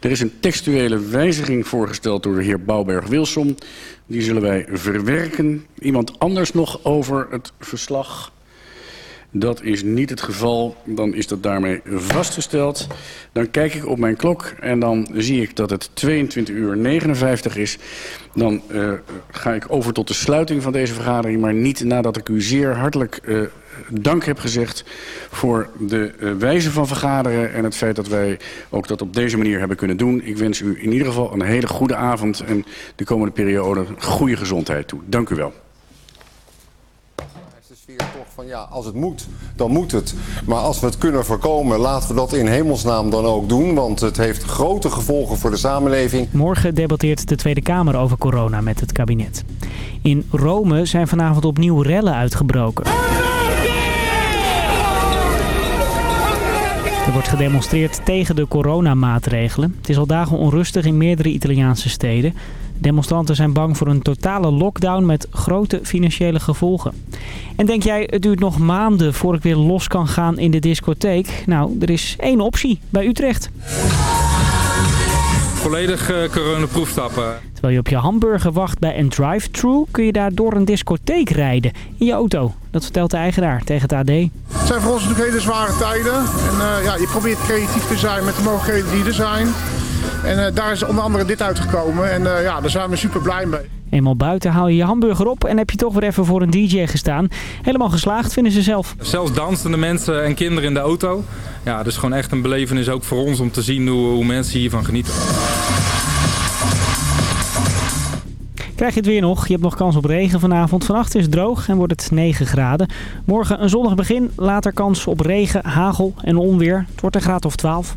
Er is een textuele wijziging voorgesteld door de heer Bouwberg-Wilson. Die zullen wij verwerken. Iemand anders nog over het verslag? Dat is niet het geval. Dan is dat daarmee vastgesteld. Dan kijk ik op mijn klok en dan zie ik dat het 22 uur 59 is. Dan uh, ga ik over tot de sluiting van deze vergadering. Maar niet nadat ik u zeer hartelijk uh, dank heb gezegd voor de uh, wijze van vergaderen... en het feit dat wij ook dat op deze manier hebben kunnen doen. Ik wens u in ieder geval een hele goede avond... en de komende periode goede gezondheid toe. Dank u wel van ja, als het moet, dan moet het. Maar als we het kunnen voorkomen, laten we dat in hemelsnaam dan ook doen. Want het heeft grote gevolgen voor de samenleving. Morgen debatteert de Tweede Kamer over corona met het kabinet. In Rome zijn vanavond opnieuw rellen uitgebroken. Er wordt gedemonstreerd tegen de coronamaatregelen. Het is al dagen onrustig in meerdere Italiaanse steden. Demonstranten zijn bang voor een totale lockdown met grote financiële gevolgen. En denk jij, het duurt nog maanden voor ik weer los kan gaan in de discotheek? Nou, er is één optie bij Utrecht. Volledig uh, coronaproefstappen. Terwijl je op je hamburger wacht bij een drive-thru... kun je daar door een discotheek rijden in je auto. Dat vertelt de eigenaar tegen het AD. Het zijn voor ons natuurlijk hele zware tijden. En uh, ja, je probeert creatief te zijn met de mogelijkheden die er zijn. En uh, daar is onder andere dit uitgekomen. En uh, ja, daar zijn we super blij mee. Eenmaal buiten haal je je hamburger op en heb je toch weer even voor een DJ gestaan. Helemaal geslaagd vinden ze zelf. Zelfs dansende mensen en kinderen in de auto. Ja, dus gewoon echt een belevenis ook voor ons om te zien hoe, hoe mensen hiervan genieten. Krijg je het weer nog? Je hebt nog kans op regen vanavond. Vannacht is het droog en wordt het 9 graden. Morgen een zonnig begin, later kans op regen, hagel en onweer. Het wordt een graad of 12.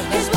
flawless.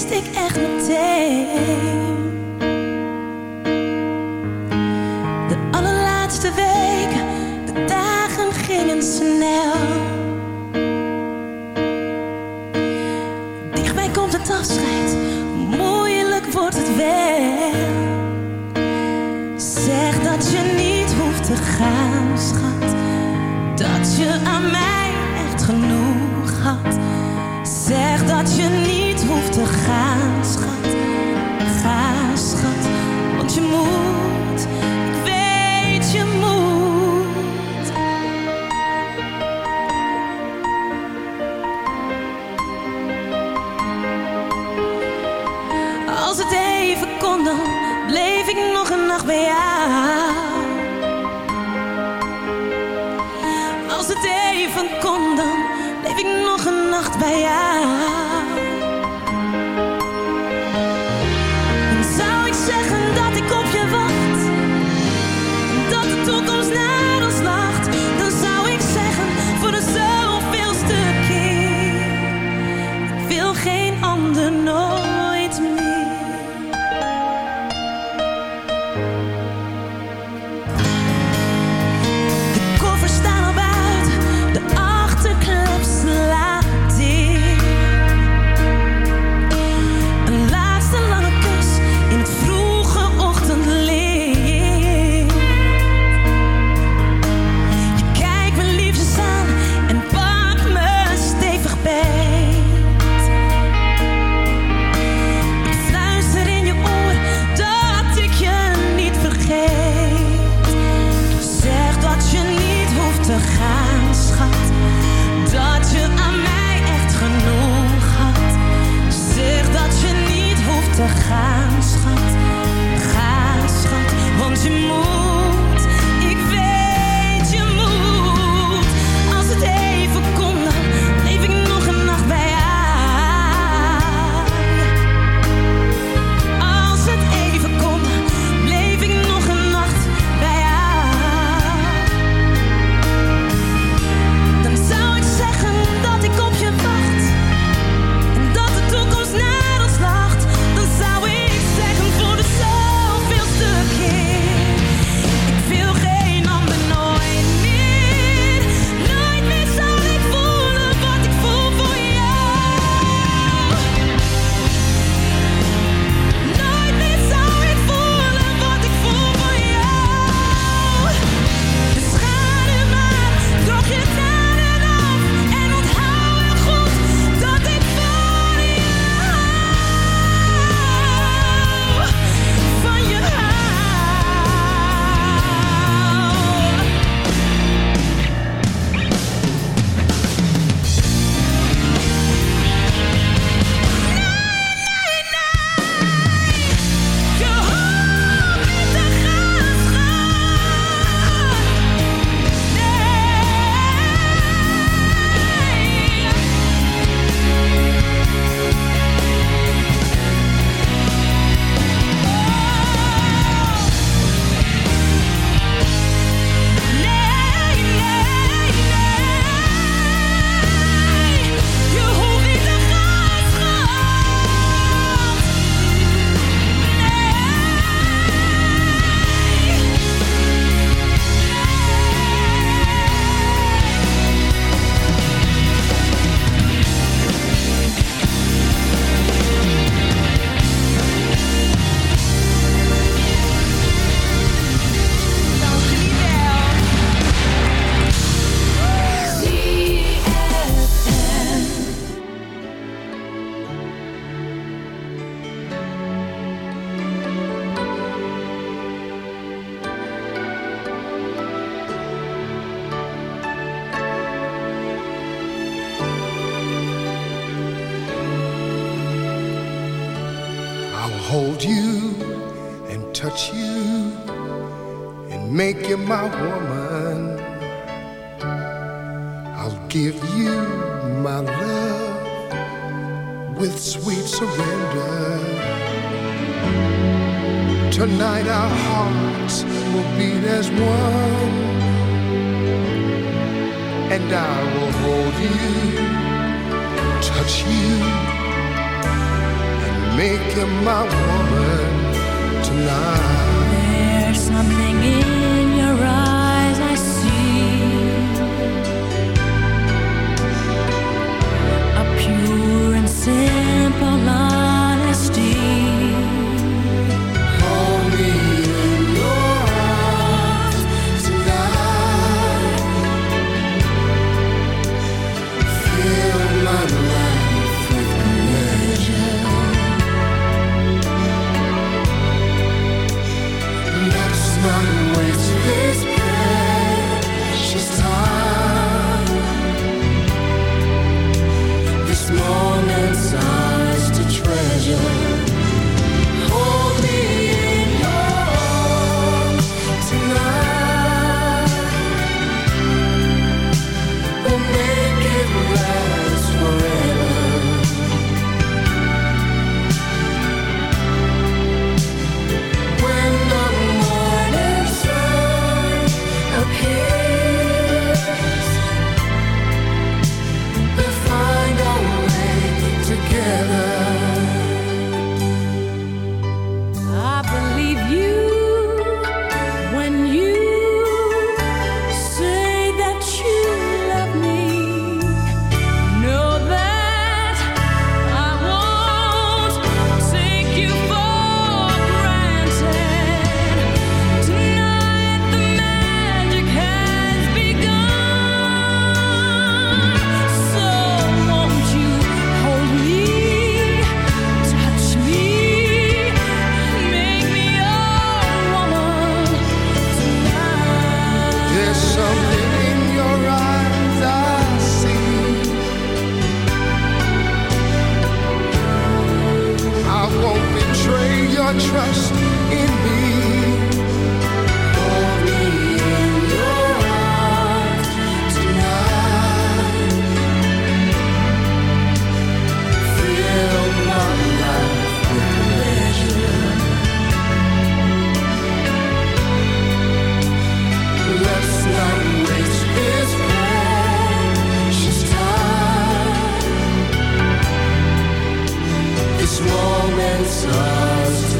wist ik echt meteen. these moments are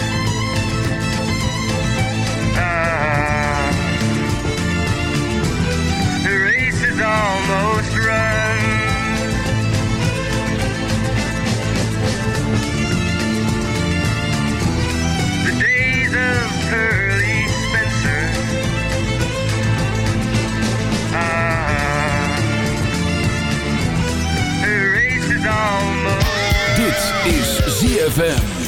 Almost run. The days of Pearly Spencer. Ah, is almost. Dit is ZFM.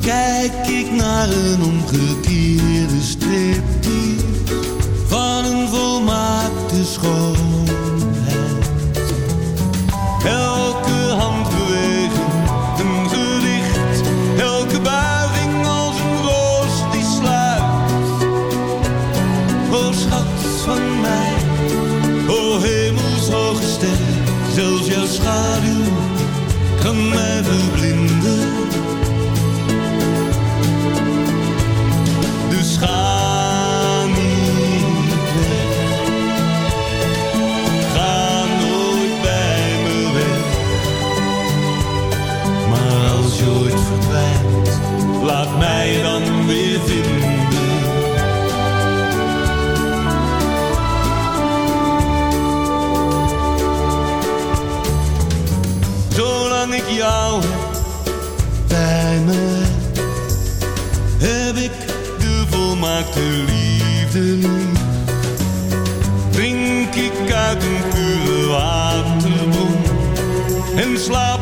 Kijk ik naar een omgekeerde striptease van een volmaakte schoonheid. Volmaakte liefde lief. Drink ik uit een pure waterbron en slaap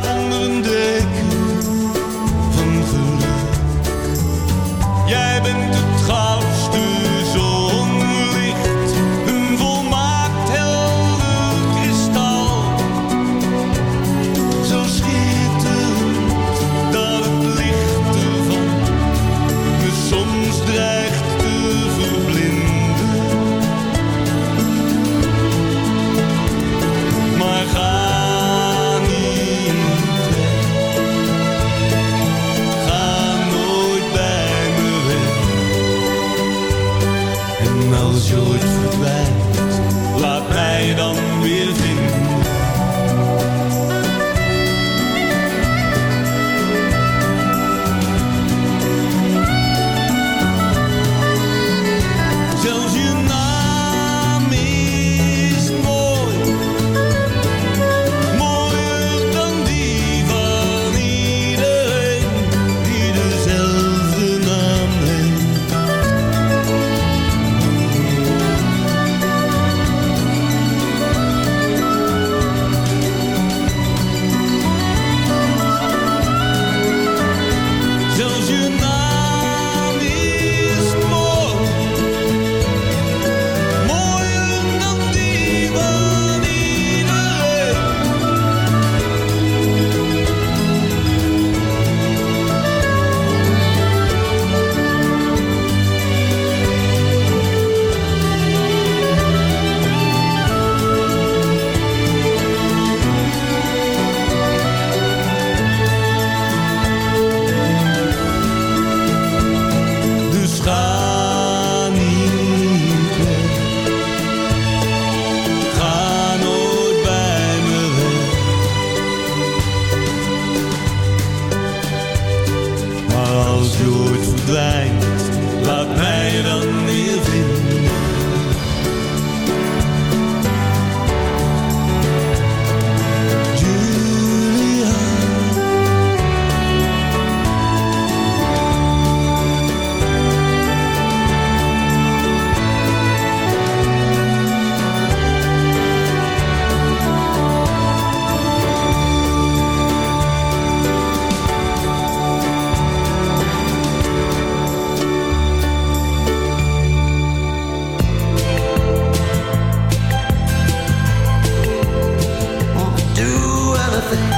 nothing.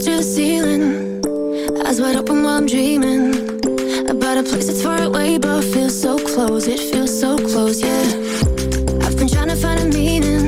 to the ceiling Eyes wide open while I'm dreaming. About a place that's far away But feels so close, it feels so close, yeah. I've been trying to find a meaning.